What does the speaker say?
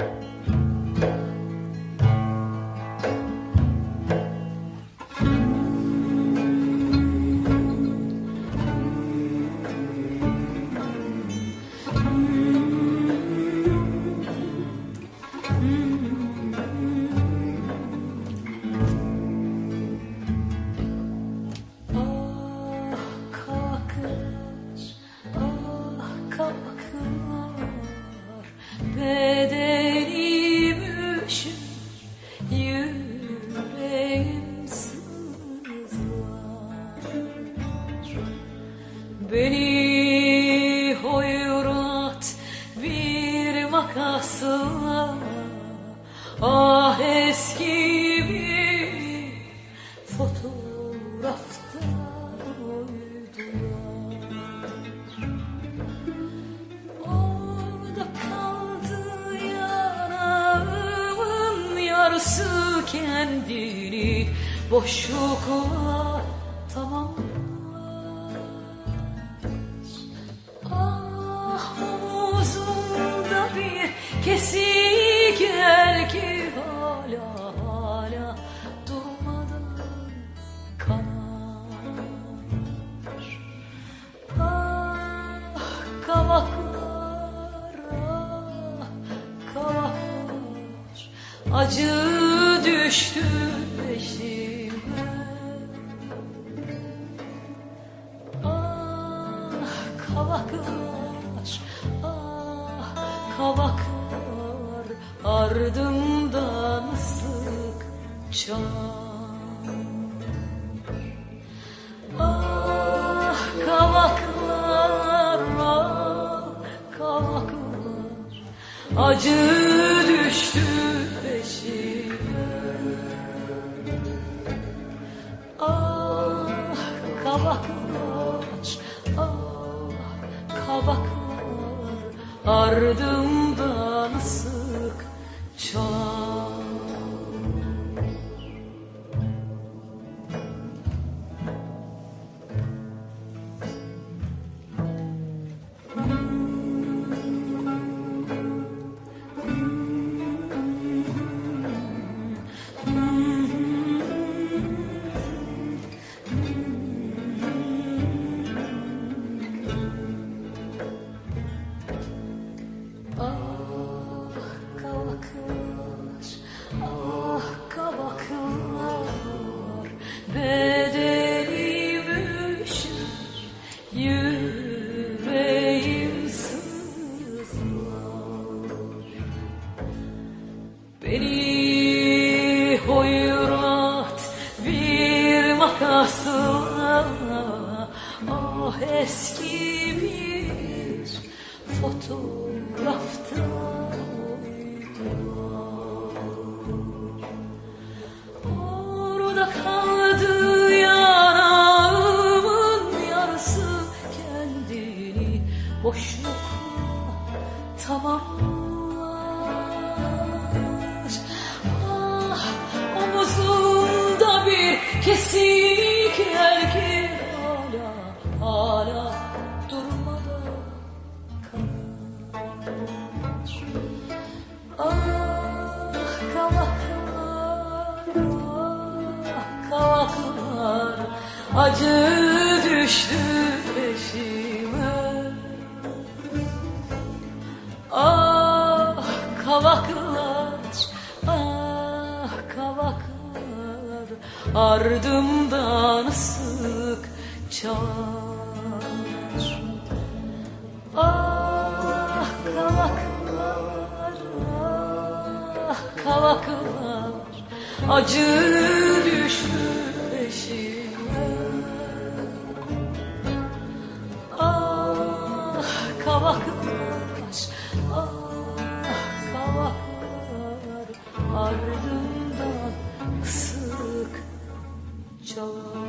Ah makasla Ah eski bir fotoğrafta uydular Orada kaldı yanağımın yarısı kendini boşlukla tamamlar kesik el ki hala hala durmadan kanar. Ah kavaklar ah kavaklar. Acı düştü peşime. Ah kavaklar ah kavaklar ardımdan sıkça Ah kavaklar ah kavaklar. Acı düştü peşime. Ah kavaklar ah kavaklar. Ardımdan Beni hoyrat bir makasla Ah eski bir fotoğrafta Orada kaldı yanağımın yarısı. Kendini boşlukla tamamlar bir kesik el ki hala hala durmadan kanar Ah kavaklar ah acı düştü Ardımdan sık çağır Ah kavaklar, ah kavaklar. Acı düştü peşime. Ah kavaklar, ah kavaklar. Ardından sık çağır